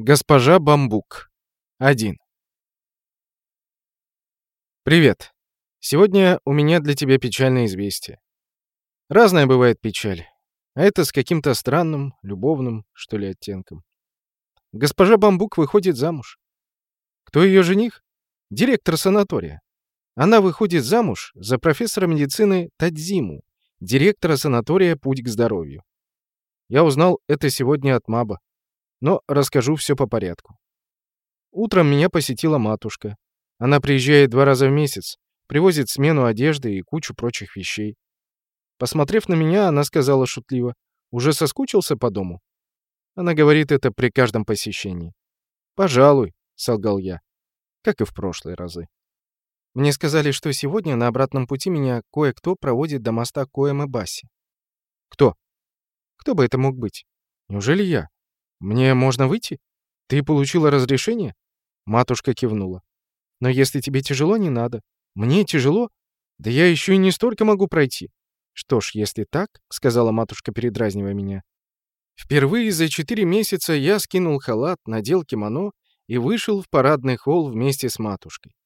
Госпожа Бамбук. 1. Привет. Сегодня у меня для тебя печальное известие. Разная бывает печаль, а это с каким-то странным, любовным, что ли, оттенком. Госпожа Бамбук выходит замуж. Кто ее жених? Директор санатория. Она выходит замуж за профессора медицины Тадзиму, директора санатория «Путь к здоровью». Я узнал это сегодня от Маба но расскажу все по порядку. Утром меня посетила матушка. Она приезжает два раза в месяц, привозит смену одежды и кучу прочих вещей. Посмотрев на меня, она сказала шутливо, «Уже соскучился по дому?» Она говорит это при каждом посещении. «Пожалуй», — солгал я, как и в прошлые разы. Мне сказали, что сегодня на обратном пути меня кое-кто проводит до моста Коэмэ-Баси. Кто? Кто бы это мог быть? Неужели я? «Мне можно выйти? Ты получила разрешение?» Матушка кивнула. «Но если тебе тяжело, не надо. Мне тяжело? Да я еще и не столько могу пройти». «Что ж, если так», — сказала матушка, передразнивая меня. Впервые за четыре месяца я скинул халат, надел кимоно и вышел в парадный холл вместе с матушкой.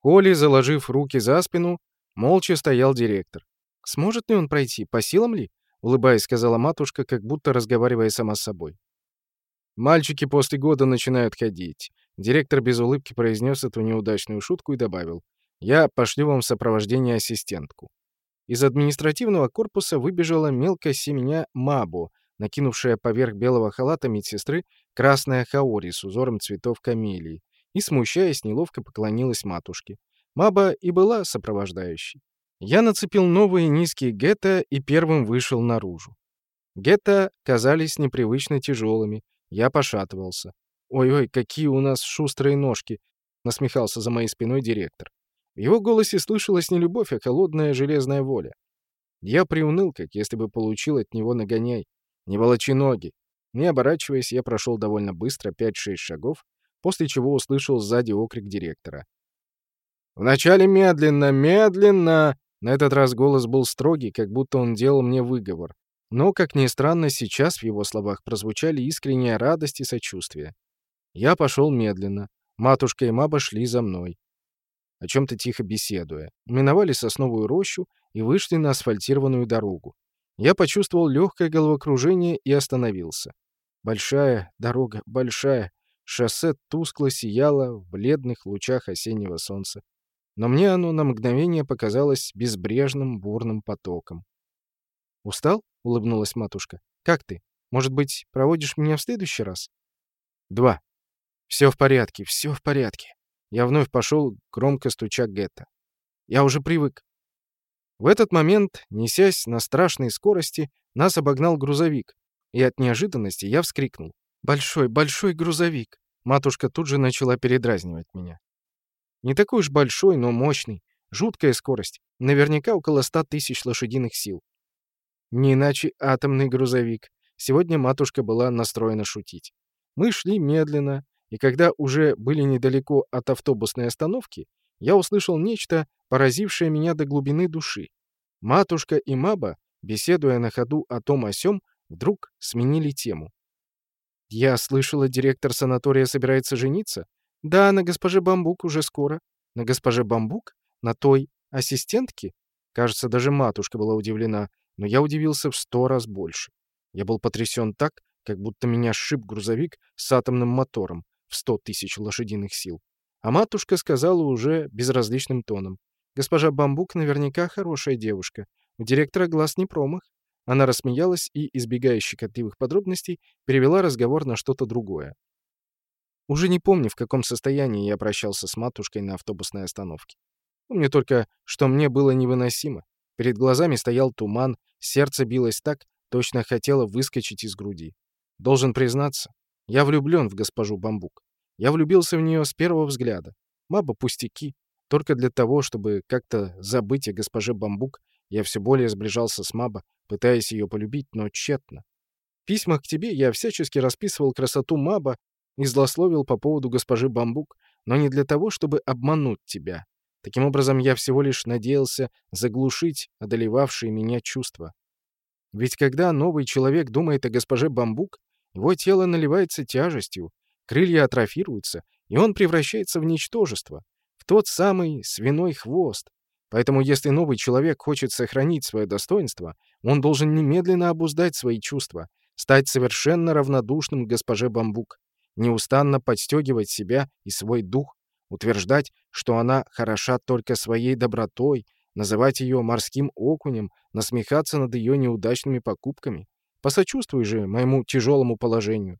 Холле, заложив руки за спину, молча стоял директор. «Сможет ли он пройти? По силам ли?» — улыбаясь, сказала матушка, как будто разговаривая сама с собой. Мальчики после года начинают ходить. Директор без улыбки произнес эту неудачную шутку и добавил. «Я пошлю вам сопровождение ассистентку». Из административного корпуса выбежала мелко семеня Мабо, накинувшая поверх белого халата медсестры красная хаори с узором цветов камелии, и, смущаясь, неловко поклонилась матушке. Маба и была сопровождающей. Я нацепил новые низкие гетто и первым вышел наружу. Гетто казались непривычно тяжелыми, я пошатывался. «Ой-ой, какие у нас шустрые ножки!» — насмехался за моей спиной директор. В его голосе слышалась не любовь, а холодная железная воля. Я приуныл, как если бы получил от него нагоняй. Не волочи ноги. Не оборачиваясь, я прошел довольно быстро, 5-6 шагов, после чего услышал сзади окрик директора. «Вначале медленно, медленно!» На этот раз голос был строгий, как будто он делал мне выговор. Но, как ни странно, сейчас в его словах прозвучали искренняя радость и сочувствие. Я пошел медленно. Матушка и Маба шли за мной, о чем-то тихо беседуя. Миновали сосновую рощу и вышли на асфальтированную дорогу. Я почувствовал легкое головокружение и остановился. Большая дорога, большая. Шоссе тускло сияло в бледных лучах осеннего солнца. Но мне оно на мгновение показалось безбрежным бурным потоком. «Устал?» — улыбнулась матушка. «Как ты? Может быть, проводишь меня в следующий раз?» «Два. Все в порядке, все в порядке». Я вновь пошел, громко стуча Гетто. «Я уже привык». В этот момент, несясь на страшной скорости, нас обогнал грузовик, и от неожиданности я вскрикнул. «Большой, большой грузовик!» Матушка тут же начала передразнивать меня. Не такой уж большой, но мощный. Жуткая скорость. Наверняка около ста тысяч лошадиных сил. Не иначе атомный грузовик. Сегодня матушка была настроена шутить. Мы шли медленно, и когда уже были недалеко от автобусной остановки, я услышал нечто, поразившее меня до глубины души. Матушка и Маба, беседуя на ходу о том о сём, вдруг сменили тему. «Я слышала, директор санатория собирается жениться?» «Да, на госпоже Бамбук уже скоро». «На госпоже Бамбук? На той ассистентке?» Кажется, даже матушка была удивлена но я удивился в сто раз больше. Я был потрясен так, как будто меня сшиб грузовик с атомным мотором в сто тысяч лошадиных сил. А матушка сказала уже безразличным тоном. «Госпожа Бамбук наверняка хорошая девушка. У директора глаз не промах». Она рассмеялась и, избегая щекотливых подробностей, перевела разговор на что-то другое. Уже не помню, в каком состоянии я прощался с матушкой на автобусной остановке. Помню только, что мне было невыносимо. Перед глазами стоял туман, сердце билось так, точно хотело выскочить из груди. Должен признаться, я влюблен в госпожу Бамбук. Я влюбился в нее с первого взгляда. Маба пустяки. Только для того, чтобы как-то забыть о госпоже Бамбук, я все более сближался с Маба, пытаясь ее полюбить, но тщетно. В письмах к тебе я всячески расписывал красоту Маба и злословил по поводу госпожи Бамбук, но не для того, чтобы обмануть тебя. Таким образом, я всего лишь надеялся заглушить одолевавшие меня чувства. Ведь когда новый человек думает о госпоже Бамбук, его тело наливается тяжестью, крылья атрофируются, и он превращается в ничтожество, в тот самый свиной хвост. Поэтому если новый человек хочет сохранить свое достоинство, он должен немедленно обуздать свои чувства, стать совершенно равнодушным госпоже Бамбук, неустанно подстегивать себя и свой дух, утверждать, что она хороша только своей добротой, называть ее морским окунем, насмехаться над ее неудачными покупками. Посочувствуй же моему тяжелому положению.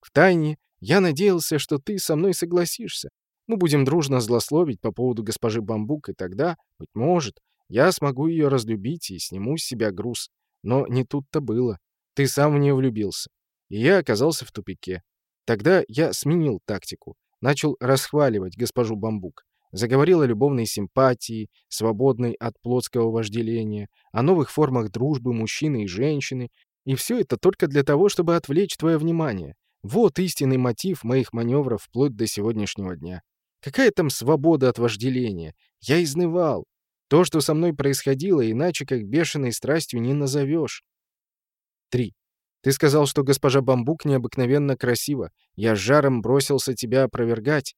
Втайне я надеялся, что ты со мной согласишься. Мы будем дружно злословить по поводу госпожи Бамбук, и тогда, быть может, я смогу ее разлюбить и сниму с себя груз. Но не тут-то было. Ты сам в нее влюбился. И я оказался в тупике. Тогда я сменил тактику. Начал расхваливать госпожу Бамбук. Заговорил о любовной симпатии, свободной от плотского вожделения, о новых формах дружбы мужчины и женщины. И все это только для того, чтобы отвлечь твое внимание. Вот истинный мотив моих маневров вплоть до сегодняшнего дня. Какая там свобода от вожделения? Я изнывал. То, что со мной происходило, иначе как бешеной страстью не назовешь. 3. Ты сказал, что госпожа Бамбук необыкновенно красива. Я с жаром бросился тебя опровергать.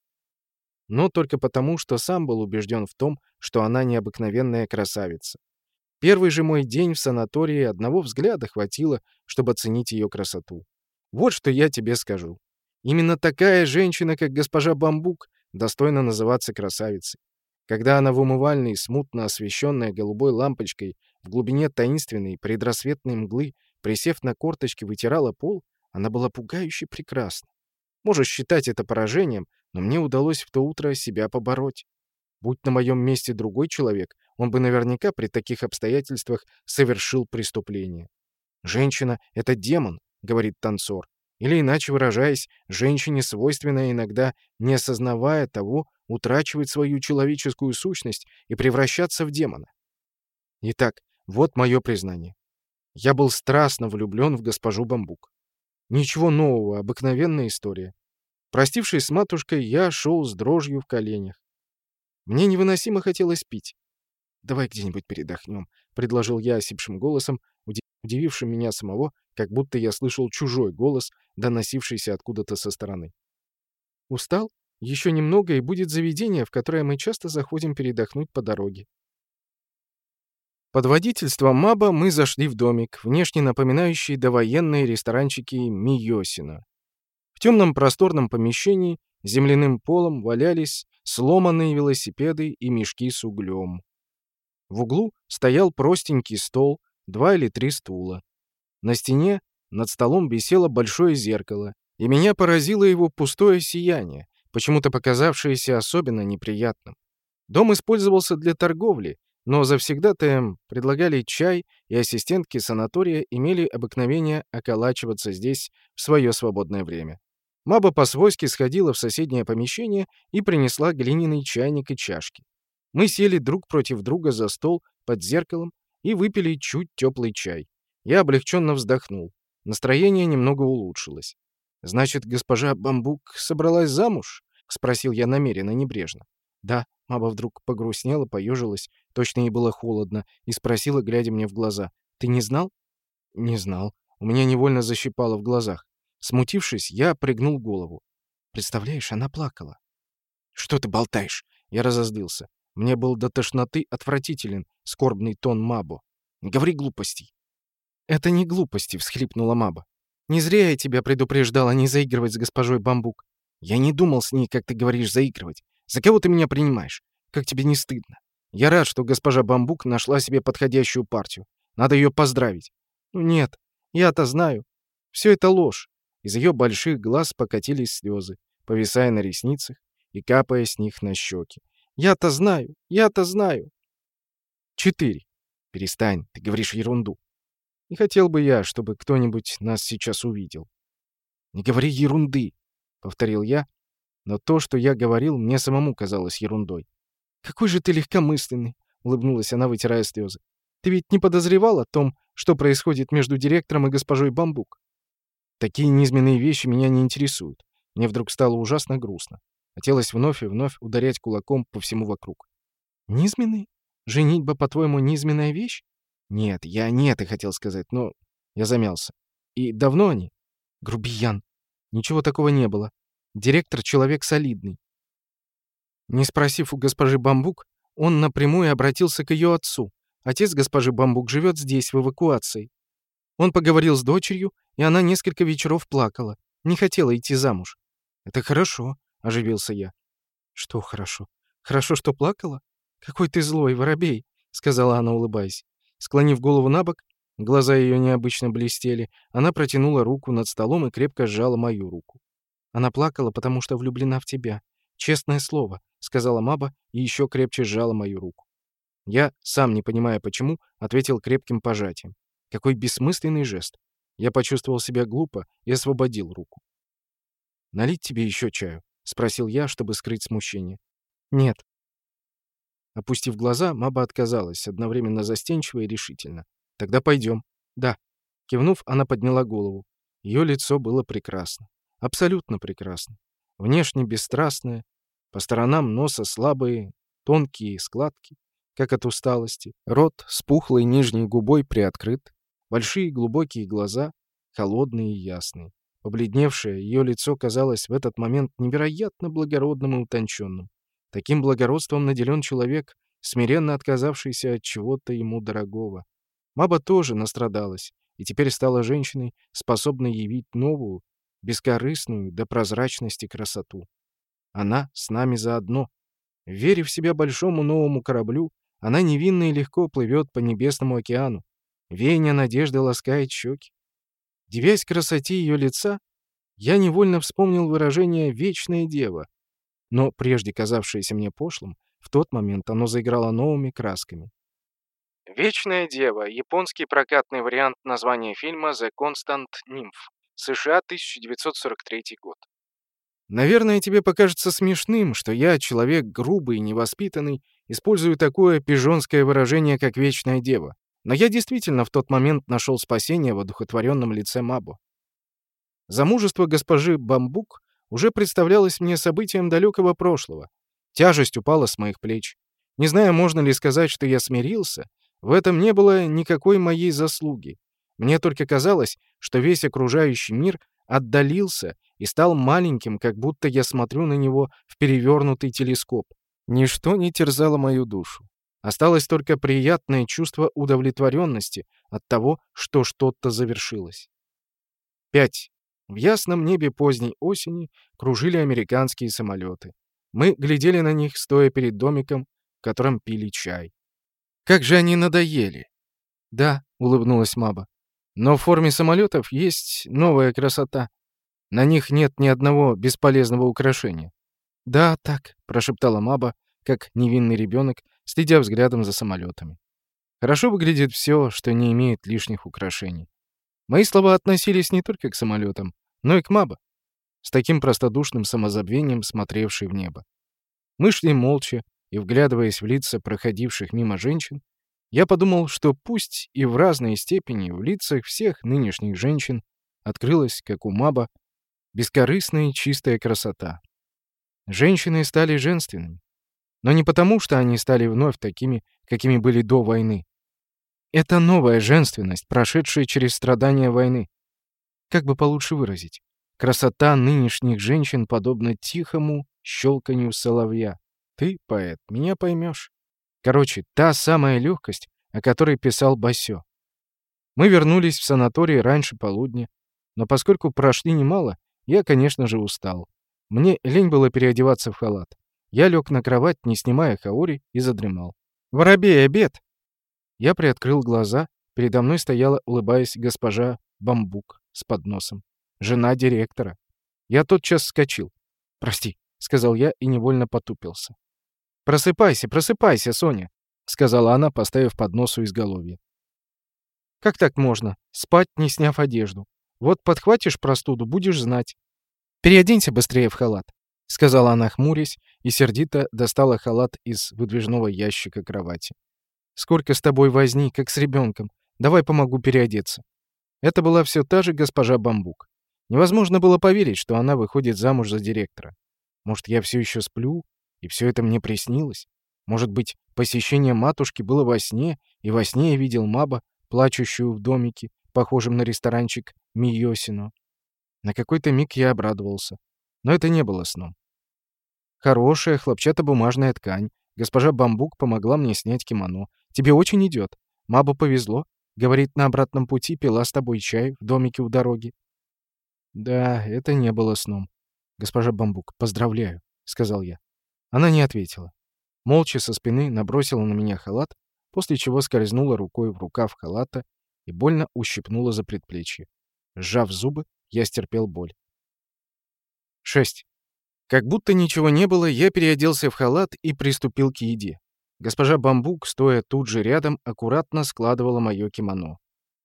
Но только потому, что сам был убежден в том, что она необыкновенная красавица. Первый же мой день в санатории одного взгляда хватило, чтобы оценить ее красоту. Вот что я тебе скажу. Именно такая женщина, как госпожа Бамбук, достойна называться красавицей. Когда она в умывальной, смутно освещенная голубой лампочкой, в глубине таинственной предрассветной мглы, присев на корточки, вытирала пол, она была пугающе прекрасна. Можешь считать это поражением, но мне удалось в то утро себя побороть. Будь на моем месте другой человек, он бы наверняка при таких обстоятельствах совершил преступление. «Женщина — это демон», — говорит танцор. Или, иначе выражаясь, женщине свойственно иногда, не осознавая того, утрачивать свою человеческую сущность и превращаться в демона. Итак, вот мое признание. Я был страстно влюблен в госпожу Бамбук. Ничего нового, обыкновенная история. Простившись с матушкой, я шел с дрожью в коленях. Мне невыносимо хотелось пить. «Давай где-нибудь передохнем», — предложил я осипшим голосом, удивившим меня самого, как будто я слышал чужой голос, доносившийся откуда-то со стороны. «Устал? Еще немного, и будет заведение, в которое мы часто заходим передохнуть по дороге». Под водительством Маба мы зашли в домик, внешне напоминающий довоенные ресторанчики Миосина. В темном просторном помещении земляным полом валялись сломанные велосипеды и мешки с углем. В углу стоял простенький стол, два или три стула. На стене над столом висело большое зеркало, и меня поразило его пустое сияние, почему-то показавшееся особенно неприятным. Дом использовался для торговли, но завсегдатаям предлагали чай, и ассистентки санатория имели обыкновение околачиваться здесь в свое свободное время. Маба по-свойски сходила в соседнее помещение и принесла глиняный чайник и чашки. Мы сели друг против друга за стол под зеркалом и выпили чуть теплый чай. Я облегченно вздохнул. Настроение немного улучшилось. «Значит, госпожа Бамбук собралась замуж?» — спросил я намеренно, небрежно. «Да», — Маба вдруг погрустнела, поежилась, точно ей было холодно, и спросила, глядя мне в глаза. «Ты не знал?» «Не знал. У меня невольно защипало в глазах. Смутившись, я пригнул голову. Представляешь, она плакала. «Что ты болтаешь?» Я разозлился. Мне был до тошноты отвратителен скорбный тон Мабо. «Не говори глупостей». «Это не глупости», — всхлипнула Маба. «Не зря я тебя предупреждала не заигрывать с госпожой Бамбук. Я не думал с ней, как ты говоришь, заигрывать. За кого ты меня принимаешь? Как тебе не стыдно? Я рад, что госпожа Бамбук нашла себе подходящую партию. Надо ее поздравить. Ну нет, я-то знаю. Все это ложь. Из ее больших глаз покатились слезы, повисая на ресницах и капая с них на щеки. «Я-то знаю! Я-то знаю!» «Четыре. Перестань, ты говоришь ерунду. Не хотел бы я, чтобы кто-нибудь нас сейчас увидел». «Не говори ерунды!» — повторил я, но то, что я говорил, мне самому казалось ерундой. «Какой же ты легкомысленный!» — улыбнулась она, вытирая слезы. «Ты ведь не подозревал о том, что происходит между директором и госпожой Бамбук?» Такие низменные вещи меня не интересуют. Мне вдруг стало ужасно грустно. Хотелось вновь и вновь ударять кулаком по всему вокруг. «Низменный? Женитьба, по-твоему, низменная вещь?» «Нет, я не это хотел сказать, но...» Я замялся. «И давно они?» «Грубиян. Ничего такого не было. Директор — человек солидный. Не спросив у госпожи Бамбук, он напрямую обратился к ее отцу. Отец госпожи Бамбук живет здесь, в эвакуации. Он поговорил с дочерью, и она несколько вечеров плакала. Не хотела идти замуж. «Это хорошо», — оживился я. «Что хорошо? Хорошо, что плакала? Какой ты злой, воробей», — сказала она, улыбаясь. Склонив голову на бок, глаза ее необычно блестели, она протянула руку над столом и крепко сжала мою руку. Она плакала, потому что влюблена в тебя. Честное слово, сказала Маба и еще крепче сжала мою руку. Я, сам не понимая почему, ответил крепким пожатием. Какой бессмысленный жест. Я почувствовал себя глупо и освободил руку. «Налить тебе еще чаю?» — спросил я, чтобы скрыть смущение. «Нет». Опустив глаза, Маба отказалась, одновременно застенчиво и решительно. «Тогда пойдем». «Да». Кивнув, она подняла голову. Ее лицо было прекрасно. Абсолютно прекрасно. Внешне бесстрастное, по сторонам носа слабые, тонкие складки, как от усталости. Рот с пухлой нижней губой приоткрыт. Большие глубокие глаза, холодные и ясные. Побледневшее ее лицо казалось в этот момент невероятно благородным и утонченным. Таким благородством наделен человек, смиренно отказавшийся от чего-то ему дорогого. Маба тоже настрадалась, и теперь стала женщиной, способной явить новую, бескорыстную до прозрачности красоту. Она с нами заодно. Веря в себя большому новому кораблю, она невинно и легко плывет по небесному океану. Веяние надежды ласкает щеки. Девясь красоте ее лица, я невольно вспомнил выражение «вечная дева», но прежде казавшееся мне пошлым, в тот момент оно заиграло новыми красками. «Вечная дева» — японский прокатный вариант названия фильма «The Constant Nymph», США, 1943 год. Наверное, тебе покажется смешным, что я, человек грубый и невоспитанный, использую такое пижонское выражение, как «вечная дева». Но я действительно в тот момент нашел спасение в одухотворенном лице Мабо. Замужество госпожи Бамбук уже представлялось мне событием далекого прошлого. Тяжесть упала с моих плеч. Не знаю, можно ли сказать, что я смирился, в этом не было никакой моей заслуги. Мне только казалось, что весь окружающий мир отдалился и стал маленьким, как будто я смотрю на него в перевернутый телескоп. Ничто не терзало мою душу. Осталось только приятное чувство удовлетворенности от того, что что-то завершилось. 5. В ясном небе поздней осени кружили американские самолеты. Мы глядели на них, стоя перед домиком, в котором пили чай. «Как же они надоели!» «Да», — улыбнулась Маба. «Но в форме самолетов есть новая красота. На них нет ни одного бесполезного украшения. «Да, так», — прошептала Маба, как невинный ребенок, следя взглядом за самолетами. Хорошо выглядит все, что не имеет лишних украшений. Мои слова относились не только к самолетам, но и к Маба, с таким простодушным самозабвением смотревшей в небо. Мы шли молча, и, вглядываясь в лица проходивших мимо женщин, я подумал, что пусть и в разной степени в лицах всех нынешних женщин открылась, как у Маба, бескорыстная чистая красота. Женщины стали женственными. Но не потому, что они стали вновь такими, какими были до войны. Это новая женственность, прошедшая через страдания войны. Как бы получше выразить? Красота нынешних женщин подобна тихому щелканью соловья. Ты, поэт, меня поймешь. Короче, та самая легкость, о которой писал Басё. Мы вернулись в санаторий раньше полудня, но поскольку прошли немало, я, конечно же, устал. Мне лень было переодеваться в халат. Я лег на кровать, не снимая хаори, и задремал. «Воробей, обед!» Я приоткрыл глаза. Передо мной стояла, улыбаясь, госпожа Бамбук с подносом. Жена директора. Я тотчас вскочил. «Прости», — сказал я и невольно потупился. «Просыпайся, просыпайся, Соня», — сказала она, поставив поднос у изголовья. «Как так можно? Спать, не сняв одежду? Вот подхватишь простуду, будешь знать. Переоденься быстрее в халат, сказала она, хмурясь, и сердито достала халат из выдвижного ящика кровати. Сколько с тобой возни, как с ребенком. Давай помогу переодеться. Это была все та же госпожа Бамбук. Невозможно было поверить, что она выходит замуж за директора. Может, я все еще сплю, и все это мне приснилось? Может быть, посещение матушки было во сне, и во сне я видел Маба, плачущую в домике, похожем на ресторанчик Миосино. На какой-то миг я обрадовался. Но это не было сном. Хорошая хлопчатобумажная ткань. Госпожа Бамбук помогла мне снять кимоно. Тебе очень идет. Мабу повезло. Говорит, на обратном пути пила с тобой чай в домике у дороги. Да, это не было сном. Госпожа Бамбук, поздравляю, сказал я. Она не ответила. Молча со спины набросила на меня халат, после чего скользнула рукой в рукав халата и больно ущипнула за предплечье. Сжав зубы, я стерпел боль. 6. Как будто ничего не было, я переоделся в халат и приступил к еде. Госпожа Бамбук, стоя тут же рядом, аккуратно складывала мое кимоно.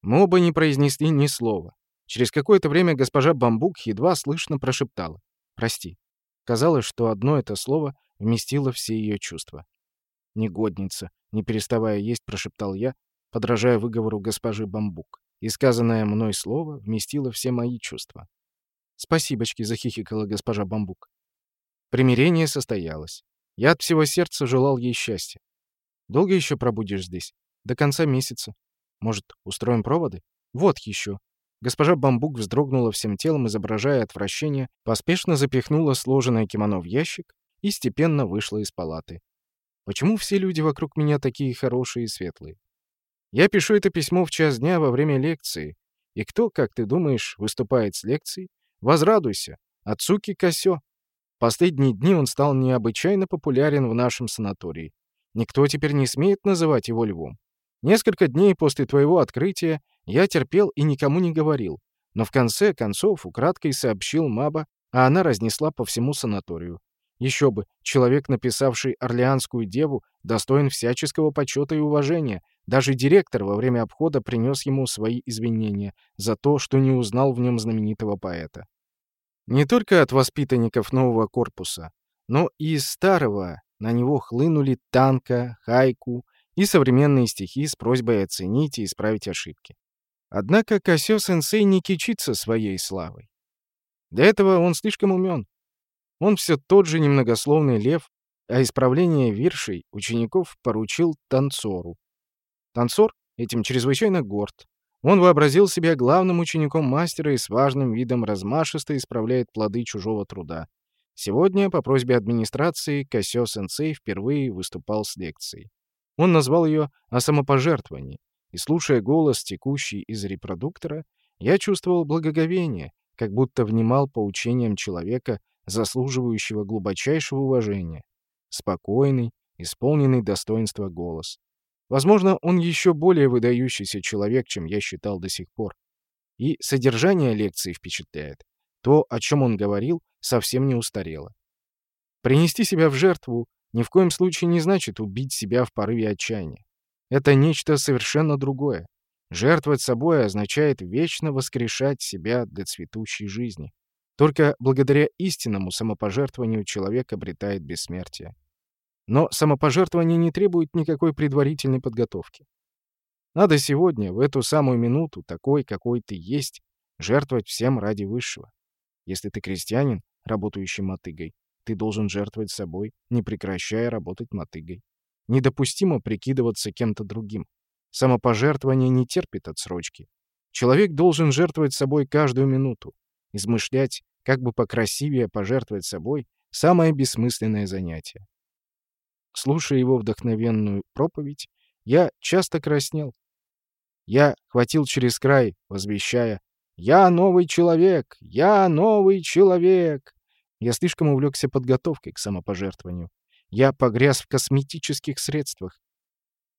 Мы оба не произнесли ни слова. Через какое-то время госпожа Бамбук едва слышно прошептала. «Прости». Казалось, что одно это слово вместило все ее чувства. «Негодница», — не переставая есть, прошептал я, подражая выговору госпожи Бамбук. И сказанное мной слово вместило все мои чувства. «Спасибочки», — захихикала госпожа Бамбук. Примирение состоялось. Я от всего сердца желал ей счастья. Долго еще пробудешь здесь? До конца месяца. Может, устроим проводы? Вот еще. Госпожа Бамбук вздрогнула всем телом, изображая отвращение, поспешно запихнула сложенное кимоно в ящик и степенно вышла из палаты. Почему все люди вокруг меня такие хорошие и светлые? Я пишу это письмо в час дня во время лекции. И кто, как ты думаешь, выступает с лекцией? Возрадуйся. Ацуки Косё. Последние дни он стал необычайно популярен в нашем санатории. Никто теперь не смеет называть его львом. Несколько дней после твоего открытия я терпел и никому не говорил, но в конце концов украдкой сообщил Маба, а она разнесла по всему санаторию. Еще бы, человек, написавший «Орлеанскую деву», достоин всяческого почета и уважения. Даже директор во время обхода принес ему свои извинения за то, что не узнал в нем знаменитого поэта. Не только от воспитанников нового корпуса, но и из старого на него хлынули танка, хайку и современные стихи с просьбой оценить и исправить ошибки. Однако Косё-сенсей не кичится своей славой. Для этого он слишком умен. Он все тот же немногословный лев, а исправление виршей учеников поручил танцору. Танцор этим чрезвычайно горд. Он вообразил себя главным учеником мастера и с важным видом размашисто исправляет плоды чужого труда. Сегодня, по просьбе администрации, Косё-сенсей впервые выступал с лекцией. Он назвал ее «О самопожертвовании», и, слушая голос, текущий из репродуктора, я чувствовал благоговение, как будто внимал поучениям человека, заслуживающего глубочайшего уважения. Спокойный, исполненный достоинства голос. Возможно, он еще более выдающийся человек, чем я считал до сих пор. И содержание лекции впечатляет. То, о чем он говорил, совсем не устарело. Принести себя в жертву ни в коем случае не значит убить себя в порыве отчаяния. Это нечто совершенно другое. Жертвовать собой означает вечно воскрешать себя для цветущей жизни. Только благодаря истинному самопожертвованию человек обретает бессмертие. Но самопожертвование не требует никакой предварительной подготовки. Надо сегодня, в эту самую минуту, такой, какой ты есть, жертвовать всем ради высшего. Если ты крестьянин, работающий мотыгой, ты должен жертвовать собой, не прекращая работать мотыгой. Недопустимо прикидываться кем-то другим. Самопожертвование не терпит отсрочки. Человек должен жертвовать собой каждую минуту. Измышлять, как бы покрасивее пожертвовать собой — самое бессмысленное занятие. Слушая его вдохновенную проповедь, я часто краснел. Я хватил через край, возвещая «Я новый человек! Я новый человек!» Я слишком увлекся подготовкой к самопожертвованию. Я погряз в косметических средствах.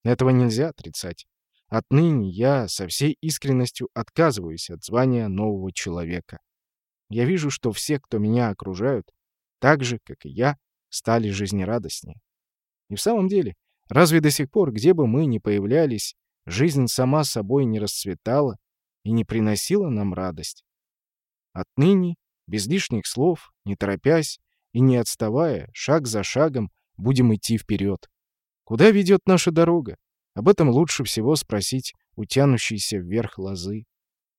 Этого нельзя отрицать. Отныне я со всей искренностью отказываюсь от звания нового человека. Я вижу, что все, кто меня окружают, так же, как и я, стали жизнерадостнее. И в самом деле, разве до сих пор, где бы мы ни появлялись, жизнь сама собой не расцветала и не приносила нам радость? Отныне, без лишних слов, не торопясь и не отставая, шаг за шагом, будем идти вперед. Куда ведет наша дорога? Об этом лучше всего спросить у тянущейся вверх лозы.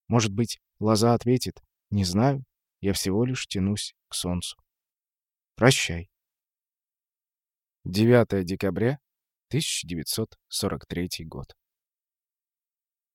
Может быть, лоза ответит «Не знаю, я всего лишь тянусь к солнцу». Прощай. 9 декабря 1943 год.